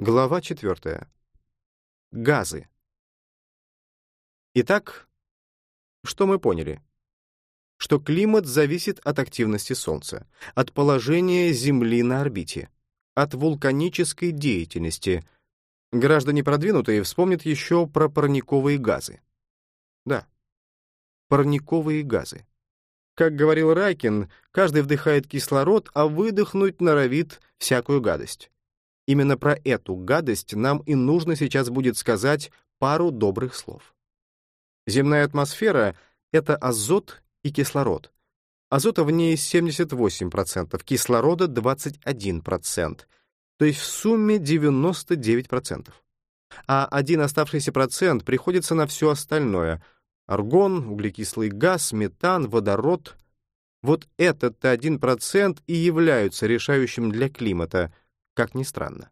Глава 4. Газы. Итак, что мы поняли? Что климат зависит от активности Солнца, от положения Земли на орбите, от вулканической деятельности. Граждане продвинутые вспомнят еще про парниковые газы. Да, парниковые газы. Как говорил Райкин, каждый вдыхает кислород, а выдохнуть норовит всякую гадость. Именно про эту гадость нам и нужно сейчас будет сказать пару добрых слов. Земная атмосфера — это азот и кислород. Азота в ней 78%, кислорода — 21%, то есть в сумме 99%. А один оставшийся процент приходится на все остальное — аргон, углекислый газ, метан, водород. Вот этот-то 1% и являются решающим для климата — как ни странно.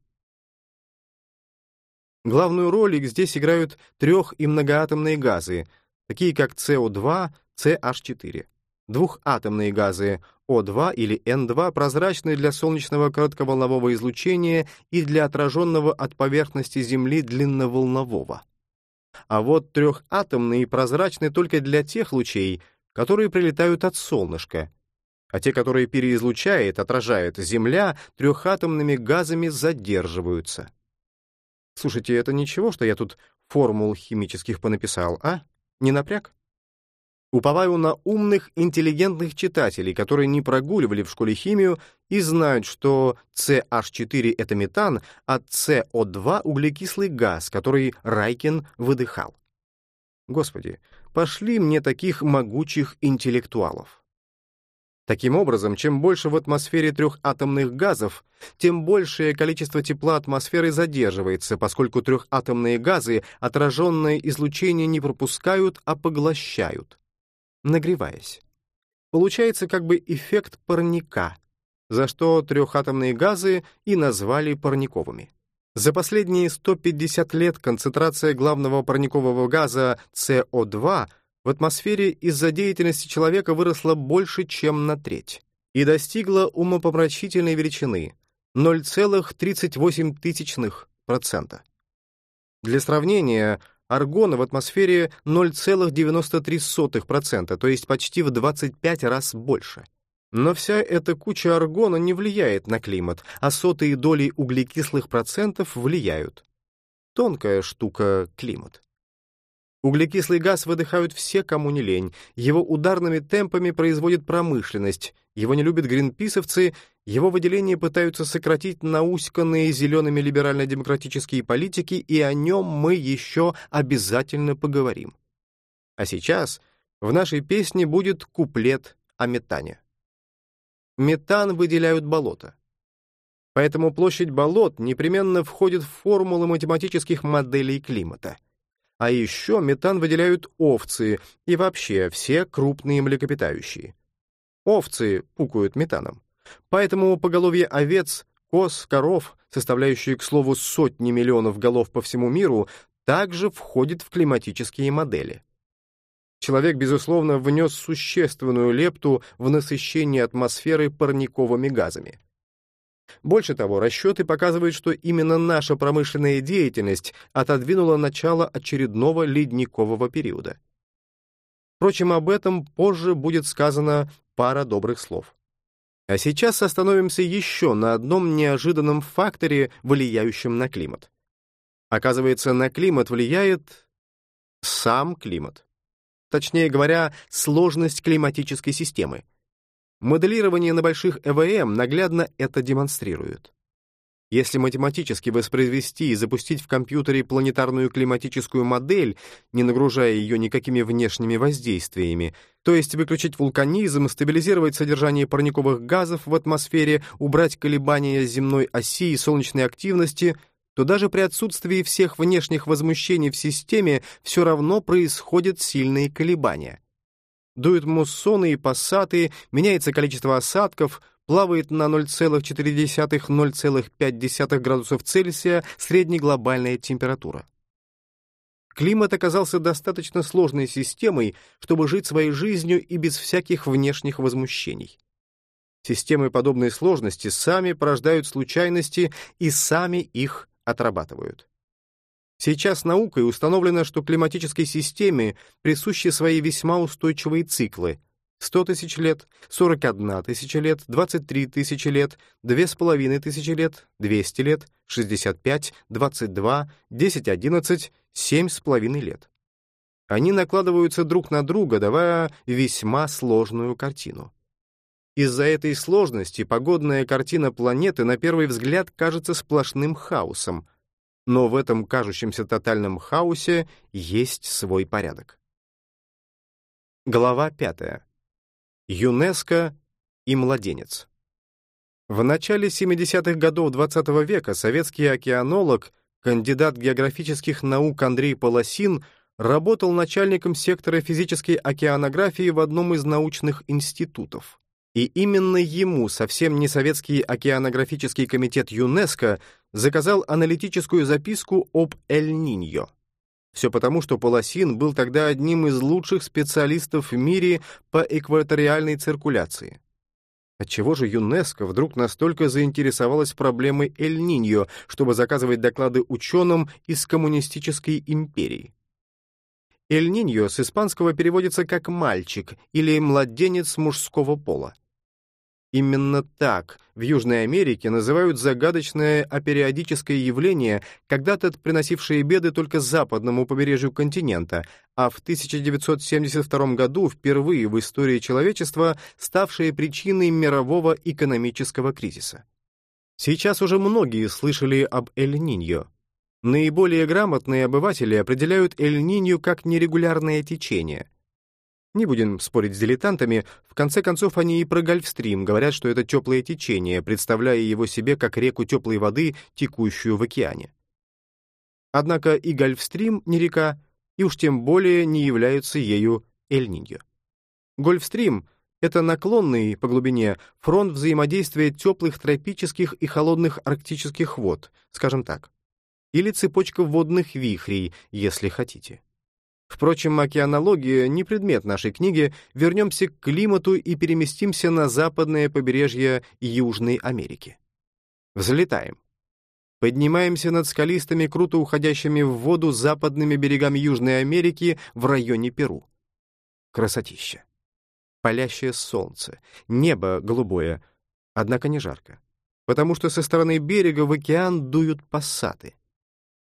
Главную роль здесь играют трех- и многоатомные газы, такие как СО2, CH4. Двухатомные газы О2 или N2 прозрачные для солнечного коротковолнового излучения и для отраженного от поверхности Земли длинноволнового. А вот трехатомные прозрачны только для тех лучей, которые прилетают от солнышка, а те, которые переизлучает, отражает Земля, трехатомными газами задерживаются. Слушайте, это ничего, что я тут формул химических понаписал, а? Не напряг? Уповаю на умных, интеллигентных читателей, которые не прогуливали в школе химию и знают, что CH4 — это метан, а CO2 — углекислый газ, который Райкин выдыхал. Господи, пошли мне таких могучих интеллектуалов. Таким образом, чем больше в атмосфере трехатомных газов, тем большее количество тепла атмосферы задерживается, поскольку трехатомные газы отраженное излучение не пропускают, а поглощают, нагреваясь. Получается как бы эффект парника, за что трехатомные газы и назвали парниковыми. За последние 150 лет концентрация главного парникового газа СО2 в атмосфере из-за деятельности человека выросла больше, чем на треть и достигла умопомрачительной величины 0,38%. Для сравнения, аргона в атмосфере 0,93%, то есть почти в 25 раз больше. Но вся эта куча аргона не влияет на климат, а сотые доли углекислых процентов влияют. Тонкая штука климат. Углекислый газ выдыхают все, кому не лень. Его ударными темпами производит промышленность. Его не любят гринписовцы. Его выделение пытаются сократить науськанные зелеными либерально-демократические политики, и о нем мы еще обязательно поговорим. А сейчас в нашей песне будет куплет о метане. Метан выделяют болота. Поэтому площадь болот непременно входит в формулы математических моделей климата — а еще метан выделяют овцы и вообще все крупные млекопитающие. Овцы пукают метаном. Поэтому поголовье овец, коз, коров, составляющие, к слову, сотни миллионов голов по всему миру, также входит в климатические модели. Человек, безусловно, внес существенную лепту в насыщение атмосферы парниковыми газами. Больше того, расчеты показывают, что именно наша промышленная деятельность отодвинула начало очередного ледникового периода. Впрочем, об этом позже будет сказано пара добрых слов. А сейчас остановимся еще на одном неожиданном факторе, влияющем на климат. Оказывается, на климат влияет сам климат. Точнее говоря, сложность климатической системы — Моделирование на больших ЭВМ наглядно это демонстрирует. Если математически воспроизвести и запустить в компьютере планетарную климатическую модель, не нагружая ее никакими внешними воздействиями, то есть выключить вулканизм, стабилизировать содержание парниковых газов в атмосфере, убрать колебания земной оси и солнечной активности, то даже при отсутствии всех внешних возмущений в системе все равно происходят сильные колебания. Дуют муссоны и пассаты, меняется количество осадков, плавает на 0,4-0,5 градусов Цельсия среднеглобальная температура. Климат оказался достаточно сложной системой, чтобы жить своей жизнью и без всяких внешних возмущений. Системы подобной сложности сами порождают случайности и сами их отрабатывают. Сейчас наукой установлено, что климатической системе присущи свои весьма устойчивые циклы 100 тысяч лет, 41 тысяча лет, 23 тысячи лет, 2,5 тысячи лет, 200 лет, 65, 22, 10, 11, 7,5 лет. Они накладываются друг на друга, давая весьма сложную картину. Из-за этой сложности погодная картина планеты на первый взгляд кажется сплошным хаосом, но в этом кажущемся тотальном хаосе есть свой порядок. Глава 5. ЮНЕСКО и младенец. В начале 70-х годов XX -го века советский океанолог, кандидат географических наук Андрей Полосин работал начальником сектора физической океанографии в одном из научных институтов. И именно ему совсем не советский океанографический комитет ЮНЕСКО заказал аналитическую записку об Эль-Ниньо. Все потому, что Полосин был тогда одним из лучших специалистов в мире по экваториальной циркуляции. Отчего же ЮНЕСКО вдруг настолько заинтересовалась проблемой Эль-Ниньо, чтобы заказывать доклады ученым из коммунистической империи? Эль-Ниньо с испанского переводится как «мальчик» или «младенец мужского пола». Именно так в Южной Америке называют загадочное апериодическое явление, когда-то приносившее беды только западному побережью континента, а в 1972 году впервые в истории человечества ставшее причиной мирового экономического кризиса. Сейчас уже многие слышали об Эль-Ниньо. Наиболее грамотные обыватели определяют Эль-Ниньо как нерегулярное течение — не будем спорить с дилетантами, в конце концов они и про Гольфстрим говорят, что это теплое течение, представляя его себе как реку теплой воды, текущую в океане. Однако и Гольфстрим не река, и уж тем более не являются ею Эль-Ниньо. Гольфстрим — это наклонный по глубине фронт взаимодействия теплых тропических и холодных арктических вод, скажем так, или цепочка водных вихрей, если хотите. Впрочем, океанология не предмет нашей книги, вернемся к климату и переместимся на западное побережье Южной Америки. Взлетаем. Поднимаемся над скалистыми, круто уходящими в воду западными берегами Южной Америки в районе Перу. Красотища. Палящее солнце, небо голубое, однако не жарко, потому что со стороны берега в океан дуют пассаты.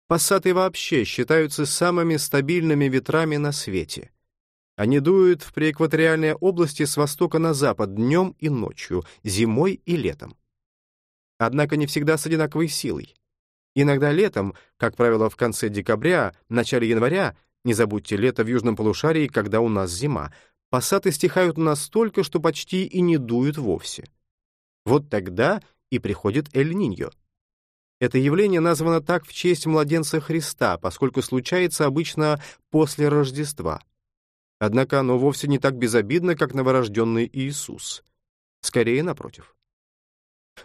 Пассаты вообще считаются самыми стабильными ветрами на свете. Они дуют в преэкваториальной области с востока на запад днем и ночью, зимой и летом. Однако не всегда с одинаковой силой. Иногда летом, как правило, в конце декабря, начале января, не забудьте лето в южном полушарии, когда у нас зима, пассаты стихают настолько, что почти и не дуют вовсе. Вот тогда и приходит Эль-Ниньо. Это явление названо так в честь младенца Христа, поскольку случается обычно после Рождества. Однако оно вовсе не так безобидно, как новорожденный Иисус. Скорее, напротив.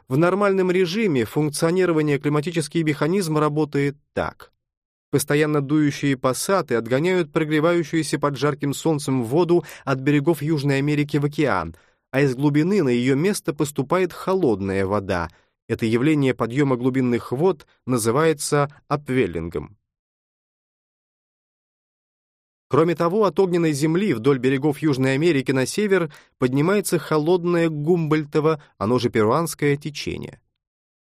В нормальном режиме функционирование климатический механизм работает так. Постоянно дующие пассаты отгоняют прогревающуюся под жарким солнцем воду от берегов Южной Америки в океан, а из глубины на ее место поступает холодная вода — это явление подъема глубинных вод называется апвеллингом. Кроме того, от огненной земли вдоль берегов Южной Америки на север поднимается холодное Гумбольтово, оно же перуанское течение.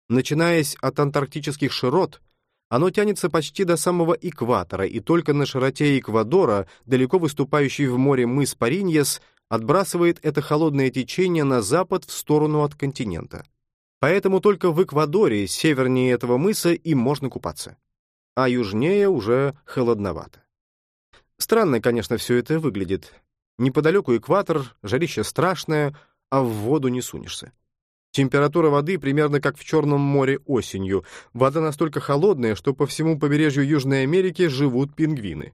Начинаясь от антарктических широт, оно тянется почти до самого экватора, и только на широте Эквадора, далеко выступающий в море мыс Париньес, отбрасывает это холодное течение на запад в сторону от континента. Поэтому только в Эквадоре, севернее этого мыса, им можно купаться. А южнее уже холодновато. Странно, конечно, все это выглядит. Неподалеку экватор, жарище страшное, а в воду не сунешься. Температура воды примерно как в Черном море осенью. Вода настолько холодная, что по всему побережью Южной Америки живут пингвины.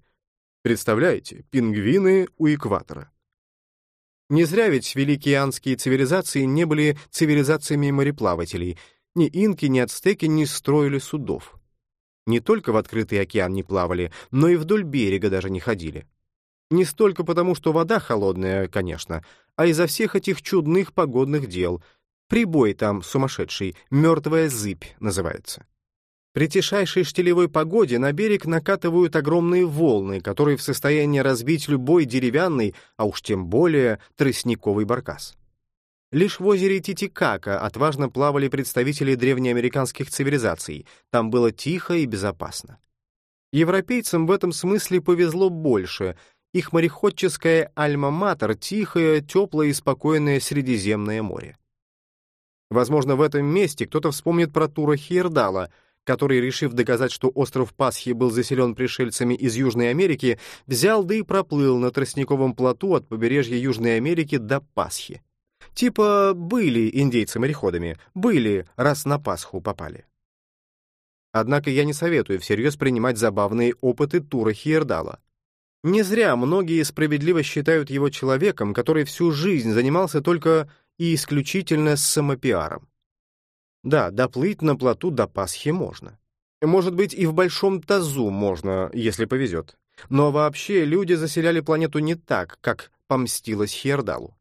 Представляете, пингвины у экватора. Не зря ведь великие анские цивилизации не были цивилизациями мореплавателей. Ни инки, ни ацтеки не строили судов. Не только в открытый океан не плавали, но и вдоль берега даже не ходили. Не столько потому, что вода холодная, конечно, а из-за всех этих чудных погодных дел. Прибой там сумасшедший, мертвая зыбь называется. При тишайшей штилевой погоде на берег накатывают огромные волны, которые в состоянии разбить любой деревянный, а уж тем более тростниковый баркас. Лишь в озере Титикака отважно плавали представители древнеамериканских цивилизаций, там было тихо и безопасно. Европейцам в этом смысле повезло больше, их мореходческая альма-матер — тихое, теплое и спокойное Средиземное море. Возможно, в этом месте кто-то вспомнит про Тура Хейердала — который, решив доказать, что остров Пасхи был заселен пришельцами из Южной Америки, взял да и проплыл на тростниковом плоту от побережья Южной Америки до Пасхи. Типа были индейцы мореходами, были, раз на Пасху попали. Однако я не советую всерьез принимать забавные опыты Тура Хиердала. Не зря многие справедливо считают его человеком, который всю жизнь занимался только и исключительно самопиаром. Да, доплыть на плоту до Пасхи можно. Может быть, и в большом тазу можно, если повезет. Но вообще люди заселяли планету не так, как помстилось Хердалу.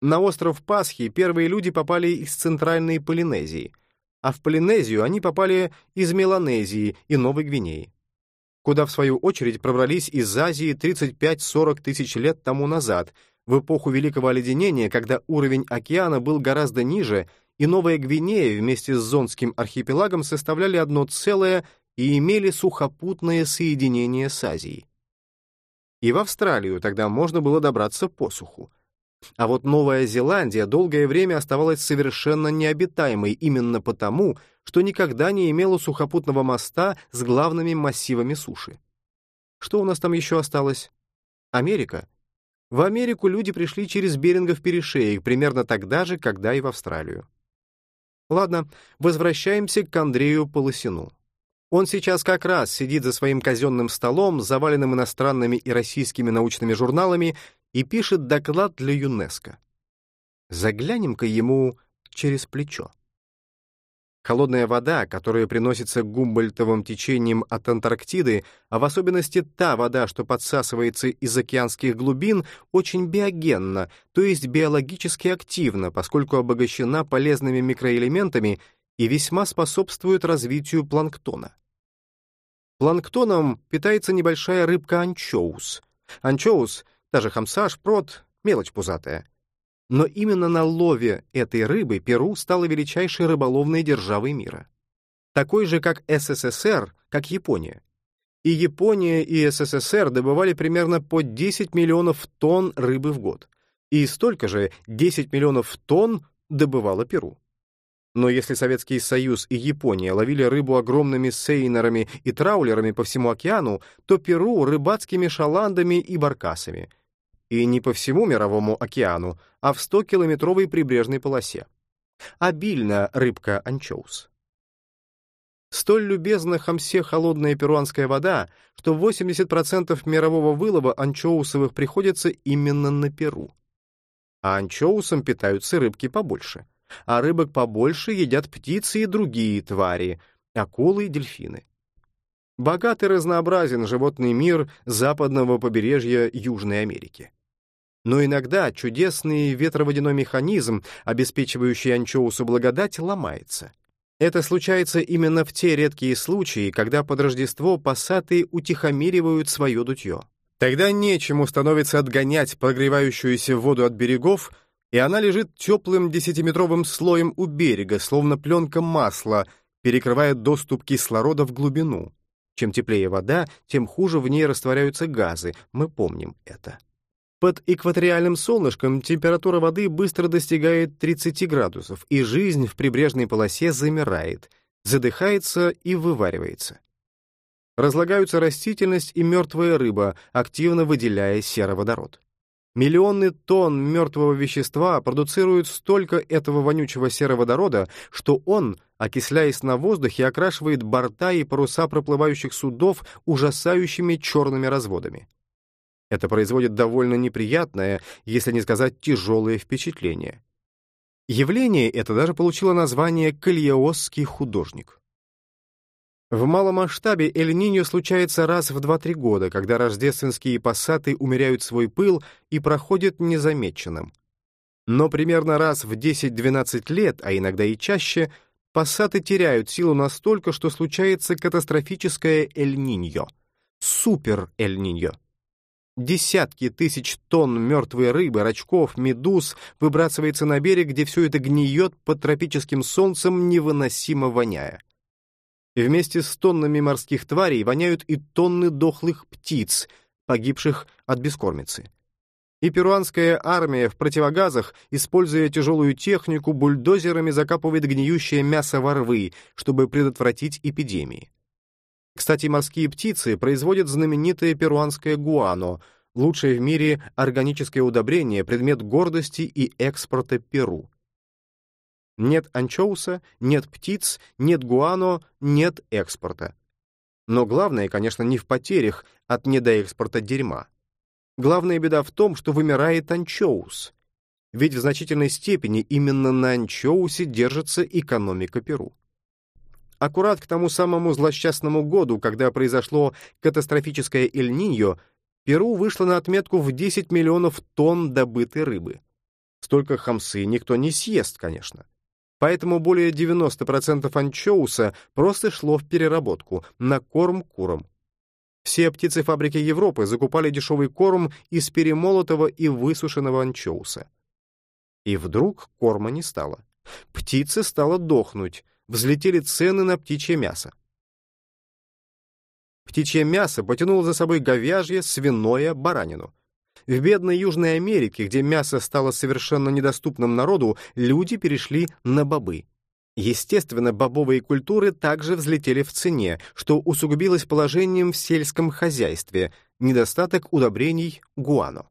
На остров Пасхи первые люди попали из Центральной Полинезии, а в Полинезию они попали из Меланезии и Новой Гвинеи, куда, в свою очередь, пробрались из Азии 35-40 тысяч лет тому назад, в эпоху Великого Оледенения, когда уровень океана был гораздо ниже — и Новая Гвинея вместе с Зонским архипелагом составляли одно целое и имели сухопутное соединение с Азией. И в Австралию тогда можно было добраться по суху. А вот Новая Зеландия долгое время оставалась совершенно необитаемой именно потому, что никогда не имела сухопутного моста с главными массивами суши. Что у нас там еще осталось? Америка. В Америку люди пришли через Берингов перешеек примерно тогда же, когда и в Австралию. Ладно, возвращаемся к Андрею Полосину. Он сейчас как раз сидит за своим казенным столом, заваленным иностранными и российскими научными журналами, и пишет доклад для ЮНЕСКО. Заглянем-ка ему через плечо. Холодная вода, которая приносится гумбольтовым течением от Антарктиды, а в особенности та вода, что подсасывается из океанских глубин, очень биогенна, то есть биологически активна, поскольку обогащена полезными микроэлементами и весьма способствует развитию планктона. Планктоном питается небольшая рыбка анчоус. Анчоус, та же хамса, мелочь пузатая. Но именно на лове этой рыбы Перу стала величайшей рыболовной державой мира. Такой же, как СССР, как Япония. И Япония, и СССР добывали примерно по 10 миллионов тонн рыбы в год. И столько же, 10 миллионов тонн, добывала Перу. Но если Советский Союз и Япония ловили рыбу огромными сейнерами и траулерами по всему океану, то Перу — рыбацкими шаландами и баркасами — и не по всему Мировому океану, а в 100-километровой прибрежной полосе. Обильно рыбка анчоус. Столь любезна хамсе холодная перуанская вода, что 80% мирового вылова анчоусовых приходится именно на Перу. А анчоусом питаются рыбки побольше. А рыбок побольше едят птицы и другие твари, акулы и дельфины. Богат и разнообразен животный мир западного побережья Южной Америки. Но иногда чудесный ветроводяной механизм, обеспечивающий анчоусу благодать, ломается. Это случается именно в те редкие случаи, когда под Рождество пассаты утихомиривают свое дутье. Тогда нечему становится отгонять прогревающуюся воду от берегов, и она лежит теплым десятиметровым слоем у берега, словно пленка масла, перекрывая доступ кислорода в глубину. Чем теплее вода, тем хуже в ней растворяются газы, мы помним это. Под экваториальным солнышком температура воды быстро достигает 30 градусов, и жизнь в прибрежной полосе замирает, задыхается и вываривается. Разлагаются растительность и мертвая рыба, активно выделяя сероводород. Миллионы тонн мертвого вещества продуцируют столько этого вонючего сероводорода, что он, окисляясь на воздухе, окрашивает борта и паруса проплывающих судов ужасающими черными разводами. Это производит довольно неприятное, если не сказать тяжелое впечатление. Явление это даже получило название «Кальяосский художник». В малом масштабе Эль-Ниньо случается раз в 2-3 года, когда рождественские пассаты умеряют свой пыл и проходят незамеченным. Но примерно раз в 10-12 лет, а иногда и чаще, пассаты теряют силу настолько, что случается катастрофическое Эль-Ниньо, супер-Эль-Ниньо. Десятки тысяч тонн мертвой рыбы, рачков, медуз выбрасывается на берег, где все это гниет под тропическим солнцем, невыносимо воняя. Вместе с тоннами морских тварей воняют и тонны дохлых птиц, погибших от бескормицы. И перуанская армия в противогазах, используя тяжелую технику, бульдозерами закапывает гниющее мясо во рвы, чтобы предотвратить эпидемии. Кстати, морские птицы производят знаменитое перуанское гуано, лучшее в мире органическое удобрение, предмет гордости и экспорта Перу. Нет анчоуса, нет птиц, нет гуано, нет экспорта. Но главное, конечно, не в потерях от недоэкспорта дерьма. Главная беда в том, что вымирает анчоус. Ведь в значительной степени именно на анчоусе держится экономика Перу. Аккурат к тому самому злосчастному году, когда произошло катастрофическое Эль-Ниньо, Перу вышло на отметку в 10 миллионов тонн добытой рыбы. Столько хамсы никто не съест, конечно. Поэтому более 90% анчоуса просто шло в переработку, на корм курам. Все птицефабрики Европы закупали дешевый корм из перемолотого и высушенного анчоуса. И вдруг корма не стало. Птица стала дохнуть, взлетели цены на птичье мясо. Птичье мясо потянуло за собой говяжье, свиное, баранину. В бедной Южной Америке, где мясо стало совершенно недоступным народу, люди перешли на бобы. Естественно, бобовые культуры также взлетели в цене, что усугубилось положением в сельском хозяйстве, недостаток удобрений гуано.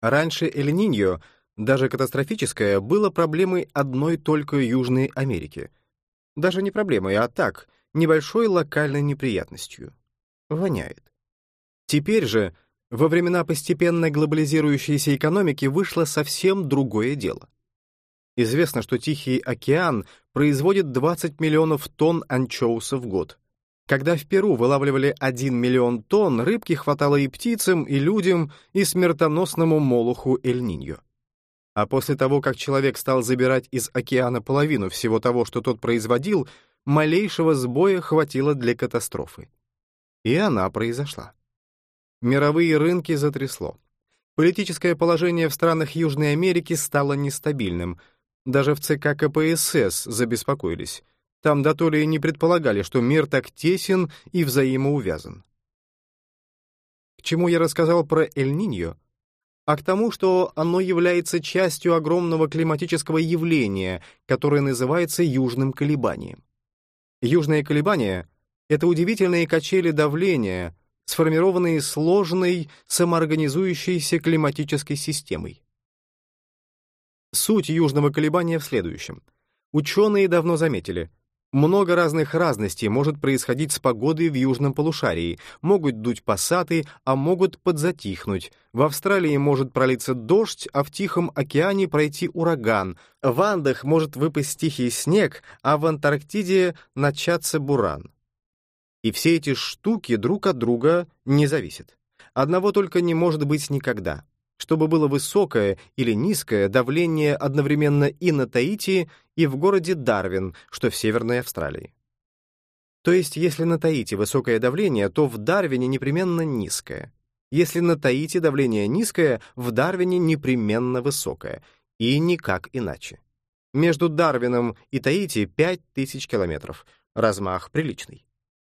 Раньше Эль-Ниньо даже катастрофическое, было проблемой одной только Южной Америки. Даже не проблемой, а так, небольшой локальной неприятностью. Воняет. Теперь же, во времена постепенно глобализирующейся экономики, вышло совсем другое дело. Известно, что Тихий океан производит 20 миллионов тонн анчоуса в год. Когда в Перу вылавливали 1 миллион тонн, рыбки хватало и птицам, и людям, и смертоносному молоху Эль-Ниньо. А после того, как человек стал забирать из океана половину всего того, что тот производил, малейшего сбоя хватило для катастрофы. И она произошла. Мировые рынки затрясло. Политическое положение в странах Южной Америки стало нестабильным. Даже в ЦК КПСС забеспокоились. Там до то ли не предполагали, что мир так тесен и взаимоувязан. К чему я рассказал про Эль-Ниньо? А к тому, что оно является частью огромного климатического явления, которое называется южным колебанием. Южные колебания — это удивительные качели давления, сформированные сложной, самоорганизующейся климатической системой. Суть южного колебания в следующем. Ученые давно заметили — много разных разностей может происходить с погодой в южном полушарии. Могут дуть пассаты, а могут подзатихнуть. В Австралии может пролиться дождь, а в Тихом океане пройти ураган. В Андах может выпасть тихий снег, а в Антарктиде начаться буран. И все эти штуки друг от друга не зависят. Одного только не может быть никогда чтобы было высокое или низкое давление одновременно и на Таити, и в городе Дарвин, что в Северной Австралии. То есть, если на Таити высокое давление, то в Дарвине непременно низкое. Если на Таити давление низкое, в Дарвине непременно высокое. И никак иначе. Между Дарвином и Таити 5000 километров. Размах приличный.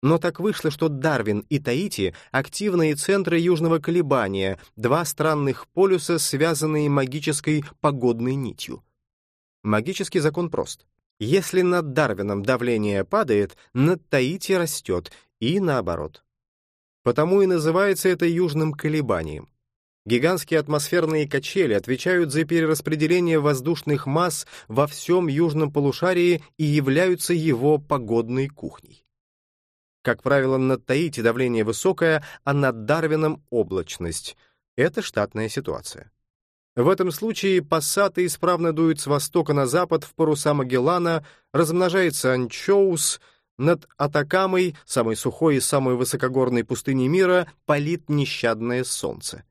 Но так вышло, что Дарвин и Таити — активные центры южного колебания, два странных полюса, связанные магической погодной нитью. Магический закон прост. Если над Дарвином давление падает, над Таити растет, и наоборот. Потому и называется это южным колебанием. Гигантские атмосферные качели отвечают за перераспределение воздушных масс во всем южном полушарии и являются его погодной кухней. Как правило, над Таити давление высокое, а над Дарвином — облачность. Это штатная ситуация. В этом случае пассаты исправно дуют с востока на запад в паруса Магеллана, размножается анчоус, над Атакамой, самой сухой и самой высокогорной пустыней мира, палит нещадное солнце.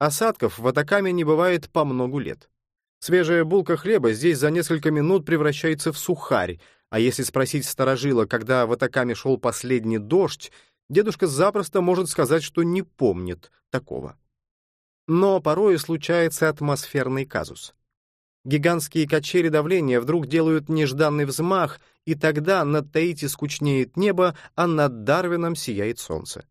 Осадков в Атакаме не бывает по многу лет. Свежая булка хлеба здесь за несколько минут превращается в сухарь, а если спросить старожила, когда в Атакаме шел последний дождь, дедушка запросто может сказать, что не помнит такого. Но порой случается атмосферный казус. Гигантские качели давления вдруг делают нежданный взмах, и тогда над Таити скучнеет небо, а над Дарвином сияет солнце.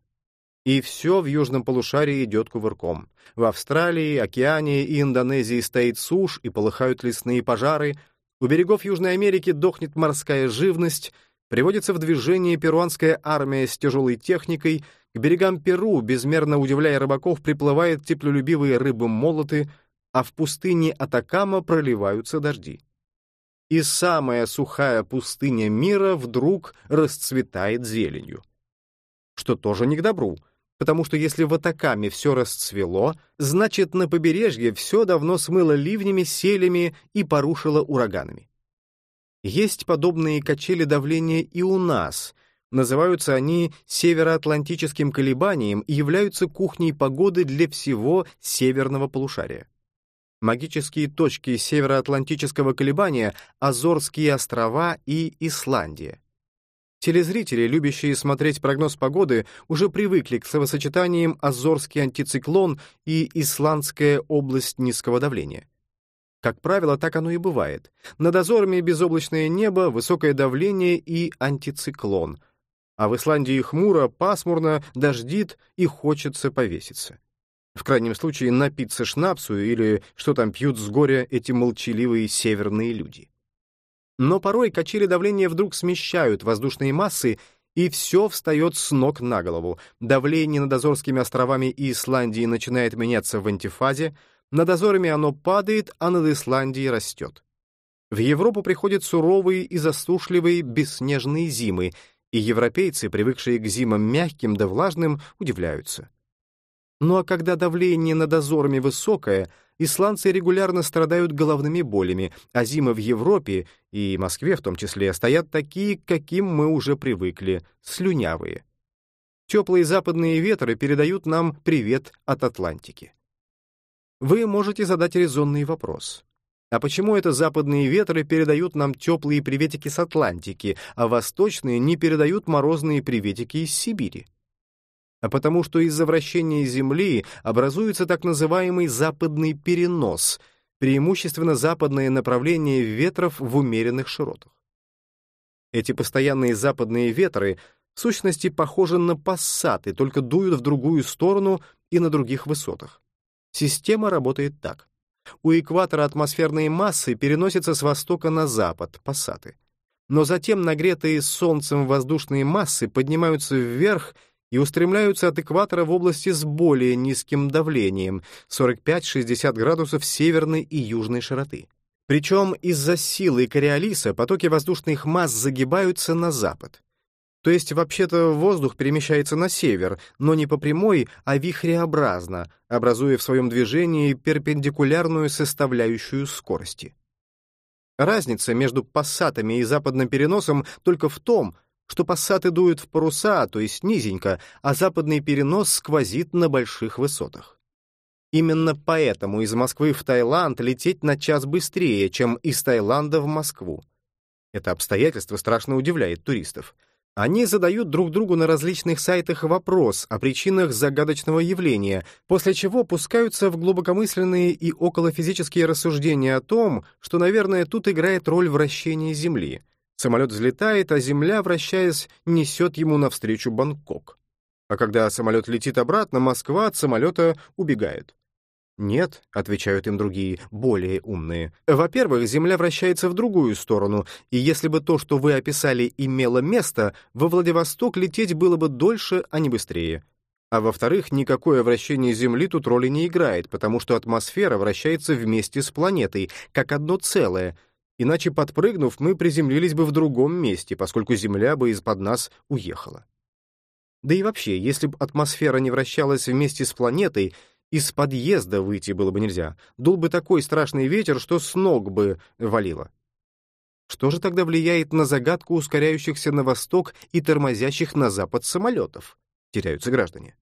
И все в южном полушарии идет кувырком. В Австралии, Океании и Индонезии стоит сушь и полыхают лесные пожары, у берегов Южной Америки дохнет морская живность, приводится в движение перуанская армия с тяжелой техникой, к берегам Перу, безмерно удивляя рыбаков, приплывают теплолюбивые рыбы-молоты, а в пустыне Атакама проливаются дожди. И самая сухая пустыня мира вдруг расцветает зеленью. Что тоже не к добру, потому что если в Атакаме все расцвело, значит, на побережье все давно смыло ливнями, селями и порушило ураганами. Есть подобные качели давления и у нас — Называются они североатлантическим колебанием и являются кухней погоды для всего северного полушария. Магические точки североатлантического колебания — Азорские острова и Исландия. Телезрители, любящие смотреть прогноз погоды, уже привыкли к словосочетаниям «Азорский антициклон» и «Исландская область низкого давления». Как правило, так оно и бывает. Над Азорами безоблачное небо, высокое давление и антициклон — а в Исландии хмуро, пасмурно, дождит и хочется повеситься. В крайнем случае напиться шнапсу или что там пьют с горя эти молчаливые северные люди. Но порой качели давления вдруг смещают воздушные массы, и все встает с ног на голову. Давление над Азорскими островами и Исландией начинает меняться в антифазе, над Азорами оно падает, а над Исландией растет. В Европу приходят суровые и засушливые бесснежные зимы — и европейцы, привыкшие к зимам мягким да влажным, удивляются. Ну а когда давление над дозорами высокое, исландцы регулярно страдают головными болями, а зимы в Европе, и Москве в том числе, стоят такие, к каким мы уже привыкли, слюнявые. Теплые западные ветры передают нам привет от Атлантики. Вы можете задать резонный вопрос. А почему это западные ветры передают нам теплые приветики с Атлантики, а восточные не передают морозные приветики из Сибири? А потому что из-за вращения Земли образуется так называемый западный перенос, преимущественно западное направление ветров в умеренных широтах. Эти постоянные западные ветры в сущности похожи на пассаты, только дуют в другую сторону и на других высотах. Система работает так. У экватора атмосферные массы переносятся с востока на запад, пассаты. Но затем нагретые солнцем воздушные массы поднимаются вверх и устремляются от экватора в области с более низким давлением 45-60 градусов северной и южной широты. Причем из-за силы Кориолиса потоки воздушных масс загибаются на запад. То есть, вообще-то, воздух перемещается на север, но не по прямой, а вихреобразно, образуя в своем движении перпендикулярную составляющую скорости. Разница между пассатами и западным переносом только в том, что пассаты дуют в паруса, то есть низенько, а западный перенос сквозит на больших высотах. Именно поэтому из Москвы в Таиланд лететь на час быстрее, чем из Таиланда в Москву. Это обстоятельство страшно удивляет туристов. Они задают друг другу на различных сайтах вопрос о причинах загадочного явления, после чего пускаются в глубокомысленные и околофизические рассуждения о том, что, наверное, тут играет роль вращения Земли. Самолет взлетает, а Земля, вращаясь, несет ему навстречу Бангкок. А когда самолет летит обратно, Москва от самолета убегает. «Нет», — отвечают им другие, более умные. «Во-первых, Земля вращается в другую сторону, и если бы то, что вы описали, имело место, во Владивосток лететь было бы дольше, а не быстрее. А во-вторых, никакое вращение Земли тут роли не играет, потому что атмосфера вращается вместе с планетой, как одно целое, иначе, подпрыгнув, мы приземлились бы в другом месте, поскольку Земля бы из-под нас уехала. Да и вообще, если бы атмосфера не вращалась вместе с планетой, из подъезда выйти было бы нельзя. Дул бы такой страшный ветер, что с ног бы валило. Что же тогда влияет на загадку ускоряющихся на восток и тормозящих на запад самолетов? Теряются граждане.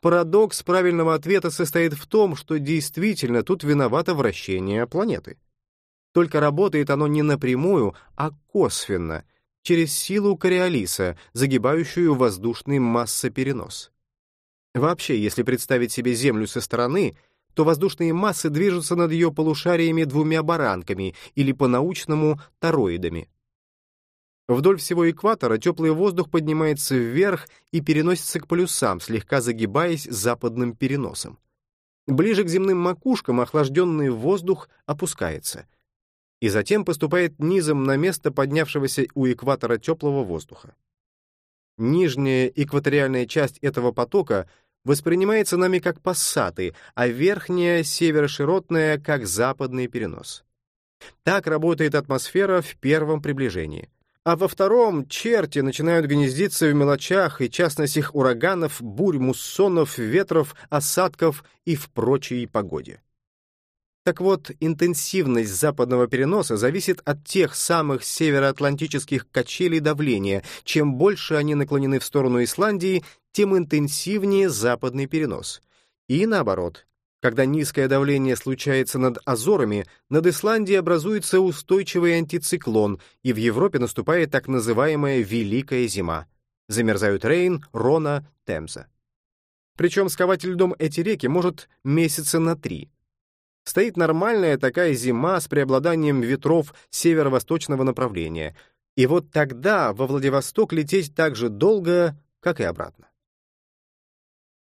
Парадокс правильного ответа состоит в том, что действительно тут виновато вращение планеты. Только работает оно не напрямую, а косвенно, через силу Кориолиса, загибающую воздушный массоперенос. Вообще, если представить себе Землю со стороны, то воздушные массы движутся над ее полушариями двумя баранками или по-научному тороидами. Вдоль всего экватора теплый воздух поднимается вверх и переносится к полюсам, слегка загибаясь западным переносом. Ближе к земным макушкам охлажденный воздух опускается и затем поступает низом на место поднявшегося у экватора теплого воздуха. Нижняя экваториальная часть этого потока воспринимается нами как пассаты, а верхняя, северо-широтная, как западный перенос. Так работает атмосфера в первом приближении а во втором черти начинают гнездиться в мелочах и частностях ураганов, бурь, муссонов, ветров, осадков и в прочей погоде. Так вот, интенсивность западного переноса зависит от тех самых североатлантических качелей давления. Чем больше они наклонены в сторону Исландии, тем интенсивнее западный перенос. И наоборот, когда низкое давление случается над Азорами, над Исландией образуется устойчивый антициклон, и в Европе наступает так называемая «Великая зима». Замерзают Рейн, Рона, Темза. Причем сковать льдом эти реки может месяца на три. Стоит нормальная такая зима с преобладанием ветров северо-восточного направления. И вот тогда во Владивосток лететь так же долго, как и обратно.